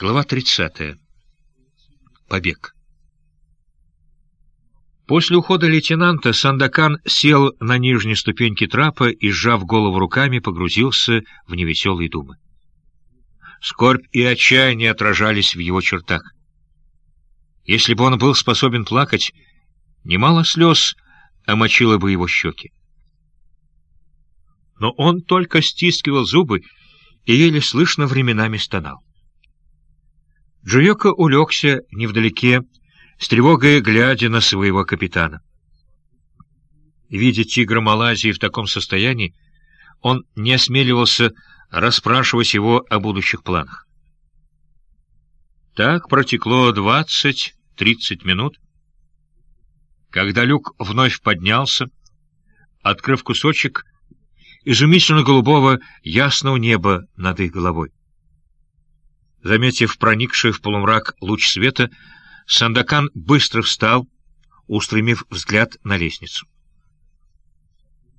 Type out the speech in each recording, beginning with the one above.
Глава 30. Побег. После ухода лейтенанта Сандакан сел на нижней ступеньке трапа и, сжав голову руками, погрузился в невеселые думы. Скорбь и отчаяние отражались в его чертах. Если бы он был способен плакать, немало слез омочило бы его щеки. Но он только стискивал зубы и еле слышно временами стонал. Джуйока улегся невдалеке, с тревогой глядя на своего капитана. Видя тигра Малайзии в таком состоянии, он не осмеливался расспрашивать его о будущих планах. Так протекло двадцать-тридцать минут, когда люк вновь поднялся, открыв кусочек изумительно голубого ясного неба над их головой. Заметив проникший в полумрак луч света, Сандакан быстро встал, устремив взгляд на лестницу.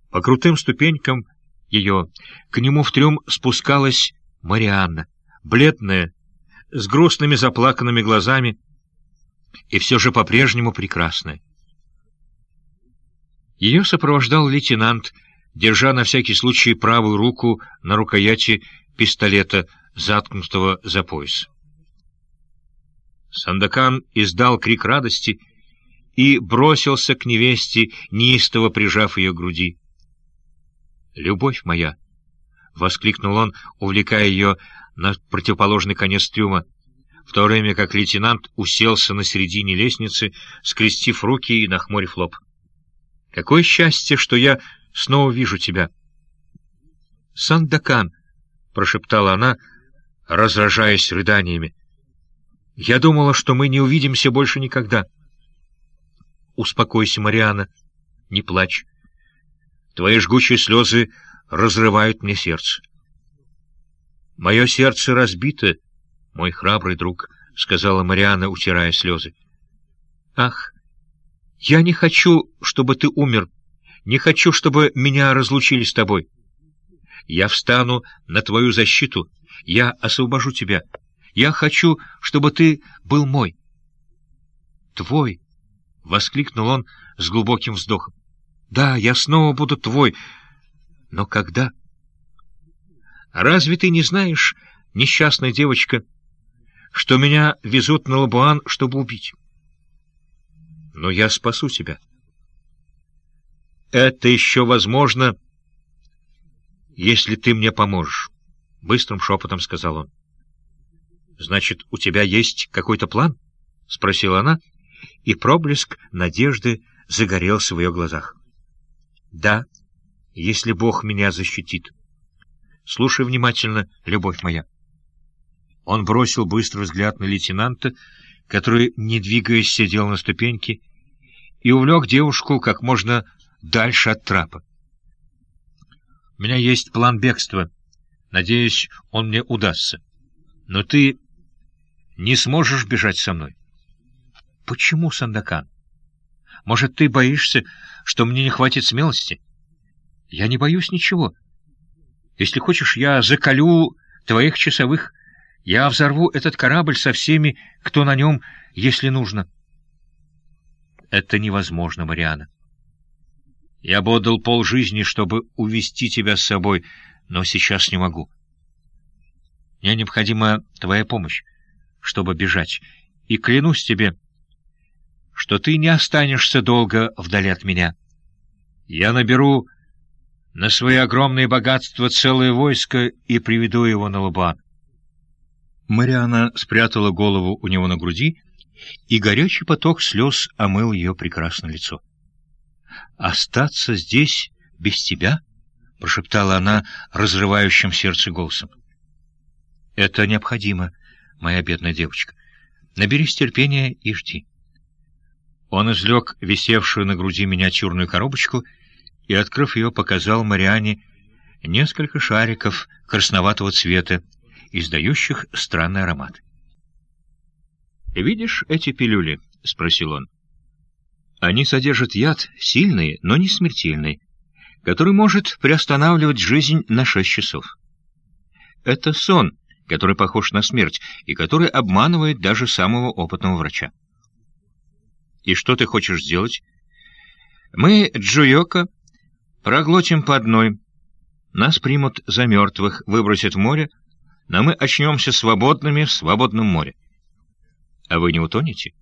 По крутым ступенькам ее к нему в трюм спускалась Марианна, бледная, с грустными заплаканными глазами и все же по-прежнему прекрасная. Ее сопровождал лейтенант, держа на всякий случай правую руку на рукояти пистолета — заткнутого за пояс. Сандакан издал крик радости и бросился к невесте, неистово прижав ее к груди. «Любовь моя!» — воскликнул он, увлекая ее на противоположный конец трюма, в то время как лейтенант уселся на середине лестницы, скрестив руки и нахмурив лоб. «Какое счастье, что я снова вижу тебя!» «Сандакан!» — прошептала она, — разражаясь рыданиями. «Я думала, что мы не увидимся больше никогда». «Успокойся, Мариана, не плачь. Твои жгучие слезы разрывают мне сердце». «Мое сердце разбито, мой храбрый друг», — сказала Мариана, утирая слезы. «Ах, я не хочу, чтобы ты умер, не хочу, чтобы меня разлучили с тобой. Я встану на твою защиту». Я освобожу тебя. Я хочу, чтобы ты был мой. Твой! — воскликнул он с глубоким вздохом. Да, я снова буду твой. Но когда? Разве ты не знаешь, несчастная девочка, что меня везут на Лабуан, чтобы убить? Но я спасу тебя. Это еще возможно, если ты мне поможешь. — быстрым шепотом сказал он. «Значит, у тебя есть какой-то план?» — спросила она, и проблеск надежды загорелся в ее глазах. «Да, если Бог меня защитит. Слушай внимательно, любовь моя». Он бросил быстрый взгляд на лейтенанта, который, не двигаясь, сидел на ступеньке, и увлек девушку как можно дальше от трапа. «У меня есть план бегства», Надеюсь, он мне удастся. Но ты не сможешь бежать со мной. Почему, Сандакан? Может, ты боишься, что мне не хватит смелости? Я не боюсь ничего. Если хочешь, я закалю твоих часовых. Я взорву этот корабль со всеми, кто на нем, если нужно. Это невозможно, Мариана. Я бы отдал полжизни, чтобы увести тебя с собой, — но сейчас не могу. Мне необходима твоя помощь, чтобы бежать, и клянусь тебе, что ты не останешься долго вдали от меня. Я наберу на свои огромные богатства целое войско и приведу его на Лабан. Мариана спрятала голову у него на груди, и горячий поток слез омыл ее прекрасное лицо. «Остаться здесь без тебя?» — прошептала она разрывающим сердце голосом. — Это необходимо, моя бедная девочка. Наберись терпения и жди. Он извлек висевшую на груди миниатюрную коробочку и, открыв ее, показал Мариане несколько шариков красноватого цвета, издающих странный аромат. — Видишь эти пилюли? — спросил он. — Они содержат яд, сильный, но не смертельный который может приостанавливать жизнь на шесть часов. Это сон, который похож на смерть и который обманывает даже самого опытного врача. И что ты хочешь сделать? Мы, Джуйока, проглотим по одной. Нас примут за мертвых, выбросят в море, но мы очнемся свободными в свободном море. А вы не утонете?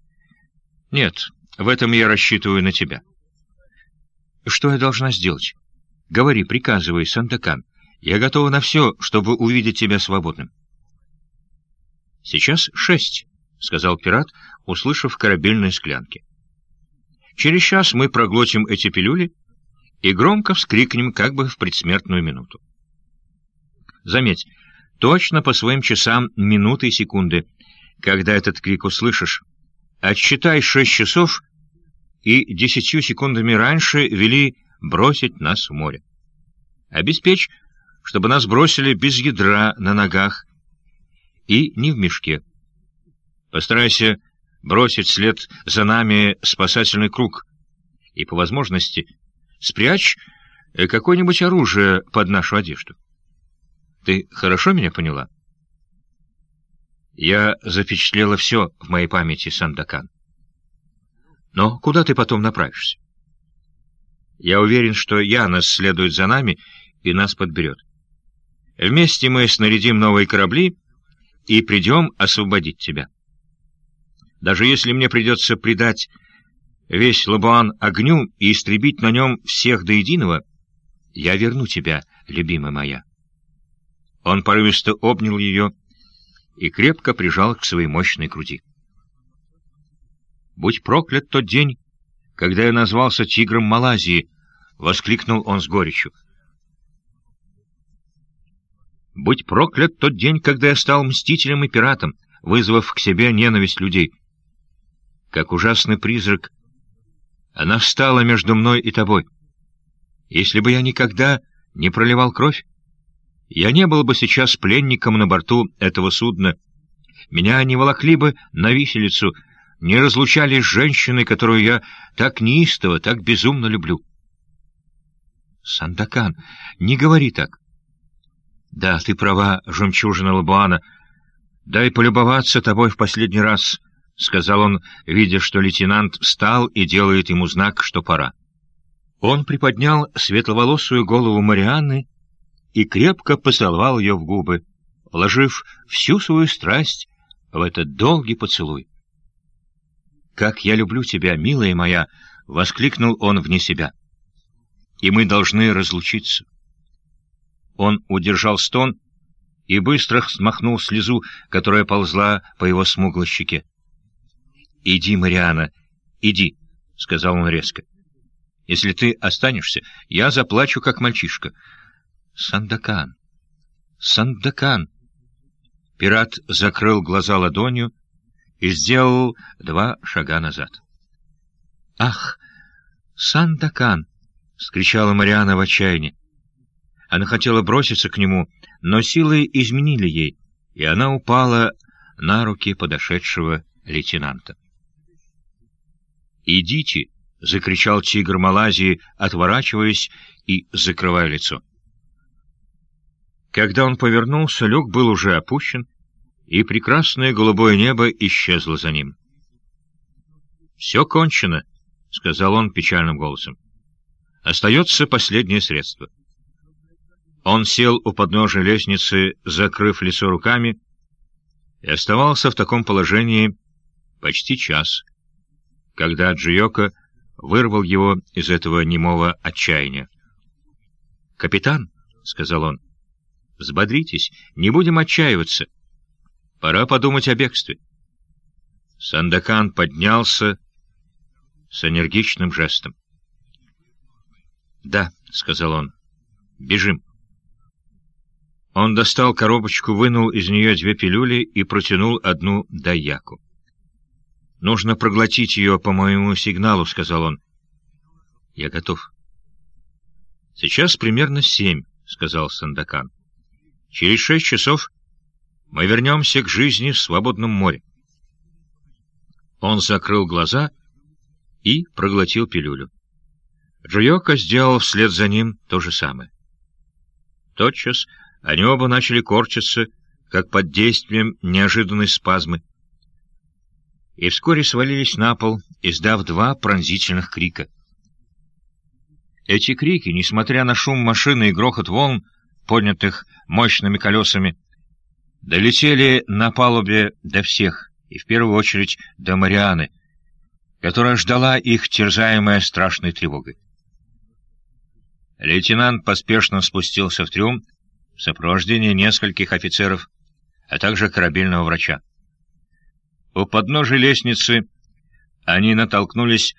Нет, в этом я рассчитываю на тебя. Что я должна сделать? Говори, приказывай, Сандакан. Я готова на все, чтобы увидеть тебя свободным. «Сейчас шесть», — сказал пират, услышав корабельные склянки. «Через час мы проглотим эти пилюли и громко вскрикнем как бы в предсмертную минуту. Заметь, точно по своим часам минуты и секунды, когда этот крик услышишь, отсчитай шесть часов и десятью секундами раньше вели бросить нас в море. Обеспечь, чтобы нас бросили без ядра на ногах, и не в мешке. Постарайся бросить след за нами спасательный круг и, по возможности, спрячь э, какое-нибудь оружие под нашу одежду. Ты хорошо меня поняла? Я запечатлела все в моей памяти, Сандакан. Но куда ты потом направишься? Я уверен, что Янос следует за нами и нас подберет. Вместе мы снарядим новые корабли — и придем освободить тебя. Даже если мне придется предать весь Лабуан огню и истребить на нем всех до единого, я верну тебя, любимая моя. Он порывисто обнял ее и крепко прижал к своей мощной груди. «Будь проклят тот день, когда я назвался тигром Малайзии!» — воскликнул он с горечью. Будь проклят тот день, когда я стал мстителем и пиратом, вызвав к себе ненависть людей. Как ужасный призрак, она встала между мной и тобой. Если бы я никогда не проливал кровь, я не был бы сейчас пленником на борту этого судна. Меня не волокли бы на виселицу, не разлучали с женщиной, которую я так неистово, так безумно люблю. Сандакан, не говори так. Да, ты права, жемчужина Лабуана. Дай полюбоваться тобой в последний раз, — сказал он, видя, что лейтенант встал и делает ему знак, что пора. Он приподнял светловолосую голову Марианны и крепко поцеловал ее в губы, вложив всю свою страсть в этот долгий поцелуй. «Как я люблю тебя, милая моя!» — воскликнул он вне себя. «И мы должны разлучиться». Он удержал стон и быстро смахнул слезу, которая ползла по его смуглой щеке. «Иди, Мариана, иди», — сказал он резко. «Если ты останешься, я заплачу, как мальчишка». «Сандакан! Сандакан!» Пират закрыл глаза ладонью и сделал два шага назад. «Ах, Сандакан!» — скричала Мариана в отчаянии. Она хотела броситься к нему, но силы изменили ей, и она упала на руки подошедшего лейтенанта. «Идите!» — закричал тигр Малайзии, отворачиваясь и закрывая лицо. Когда он повернулся, люк был уже опущен, и прекрасное голубое небо исчезло за ним. «Все кончено», — сказал он печальным голосом. «Остается последнее средство». Он сел у подножия лестницы, закрыв лицо руками, и оставался в таком положении почти час, когда Джиока вырвал его из этого немого отчаяния. «Капитан», — сказал он, — «взбодритесь, не будем отчаиваться. Пора подумать о бегстве». Сандакан поднялся с энергичным жестом. «Да», — сказал он, — «бежим». Он достал коробочку, вынул из нее две пилюли и протянул одну Даяку. «Нужно проглотить ее по моему сигналу», — сказал он. «Я готов». «Сейчас примерно семь», — сказал Сандакан. «Через шесть часов мы вернемся к жизни в свободном море». Он закрыл глаза и проглотил пилюлю. Джуйока сделал вслед за ним то же самое. Тотчас они оба начали корчиться, как под действием неожиданной спазмы, и вскоре свалились на пол, издав два пронзительных крика. Эти крики, несмотря на шум машины и грохот волн, поднятых мощными колесами, долетели на палубе до всех, и в первую очередь до Марианы, которая ждала их, терзаемая страшной тревогой. Лейтенант поспешно спустился в трюм в сопровождении нескольких офицеров, а также корабельного врача. У подножия лестницы они натолкнулись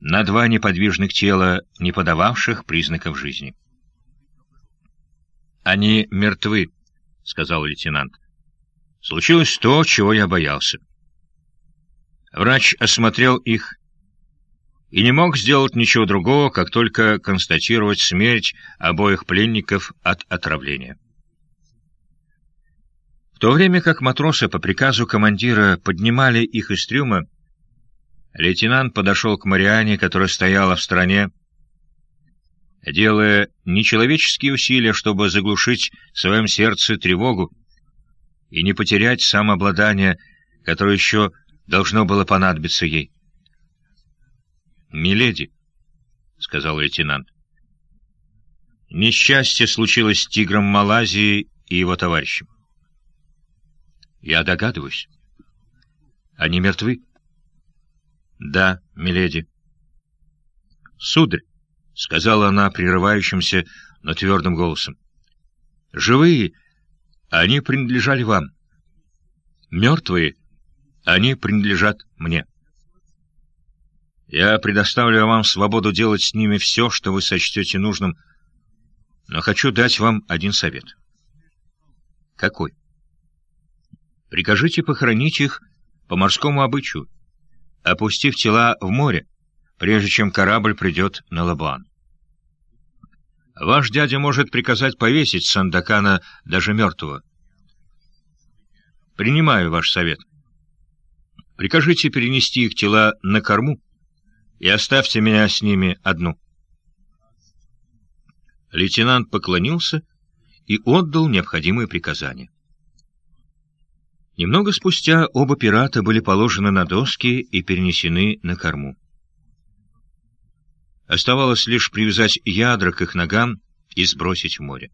на два неподвижных тела, не подававших признаков жизни. «Они мертвы», — сказал лейтенант. «Случилось то, чего я боялся». Врач осмотрел их и не мог сделать ничего другого, как только констатировать смерть обоих пленников от отравления. В то время как матросы по приказу командира поднимали их из трюма, лейтенант подошел к Мариане, которая стояла в стороне, делая нечеловеческие усилия, чтобы заглушить в своем сердце тревогу и не потерять самообладание, которое еще должно было понадобиться ей. «Миледи», — сказал лейтенант, — «несчастье случилось с тигром Малайзии и его товарищем». «Я догадываюсь. Они мертвы?» «Да, миледи». «Сударь», — сказала она прерывающимся, но твердым голосом, — «живые, они принадлежали вам. Мертвые, они принадлежат мне». Я предоставлю вам свободу делать с ними все, что вы сочтете нужным, но хочу дать вам один совет. Какой? Прикажите похоронить их по морскому обычаю, опустив тела в море, прежде чем корабль придет на Лабуан. Ваш дядя может приказать повесить Сандакана даже мертвого. Принимаю ваш совет. Прикажите перенести их тела на корму, и оставьте меня с ними одну. Лейтенант поклонился и отдал необходимые приказания. Немного спустя оба пирата были положены на доски и перенесены на корму. Оставалось лишь привязать ядра к их ногам и сбросить в море.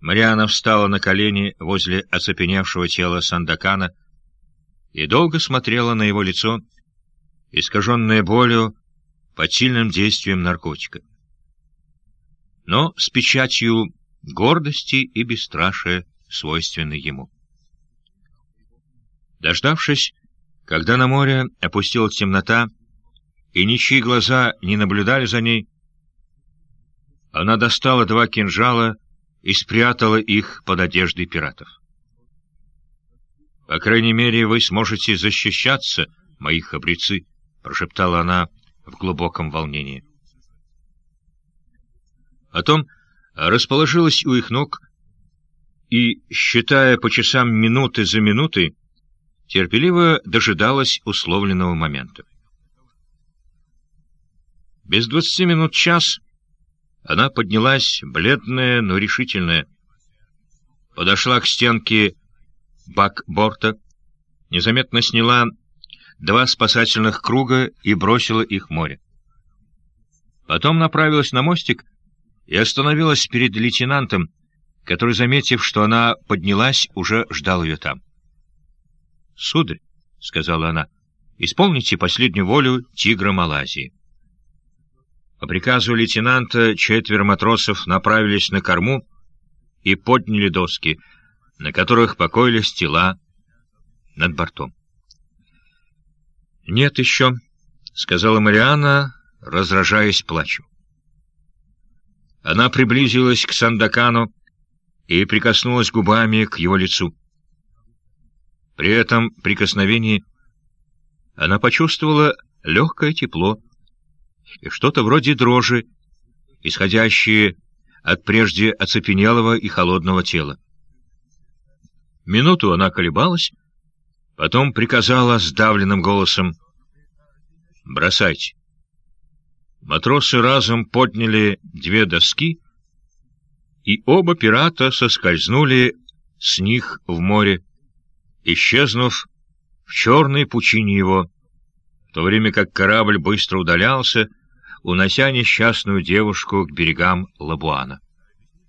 Мариана встала на колени возле оцепеневшего тела Сандакана и долго смотрела на его лицо, искаженное болью под сильным действием наркотика. Но с печатью гордости и бесстрашия, свойственной ему. Дождавшись, когда на море опустилась темнота, и ничьи глаза не наблюдали за ней, она достала два кинжала и спрятала их под одеждой пиратов. «По крайней мере, вы сможете защищаться, мои храбрецы», — прошептала она в глубоком волнении. Потом расположилась у их ног и, считая по часам минуты за минутой, терпеливо дожидалась условленного момента. Без двадцати минут час она поднялась, бледная, но решительная, подошла к стенке бак-борта, незаметно сняла два спасательных круга и бросила их в море. Потом направилась на мостик и остановилась перед лейтенантом, который, заметив, что она поднялась, уже ждал ее там. — Сударь, — сказала она, — исполните последнюю волю тигра Малайзии. По приказу лейтенанта четверо матросов направились на корму и подняли доски, на которых покоились тела над бортом. «Нет еще», — сказала Мариана, разражаясь плачем. Она приблизилась к Сандакану и прикоснулась губами к его лицу. При этом прикосновении она почувствовала легкое тепло и что-то вроде дрожи, исходящее от прежде оцепенелого и холодного тела. Минуту она колебалась, Потом приказала сдавленным голосом «Бросайте». Матросы разом подняли две доски, и оба пирата соскользнули с них в море, исчезнув в черной пучине его, в то время как корабль быстро удалялся, унося несчастную девушку к берегам Лабуана.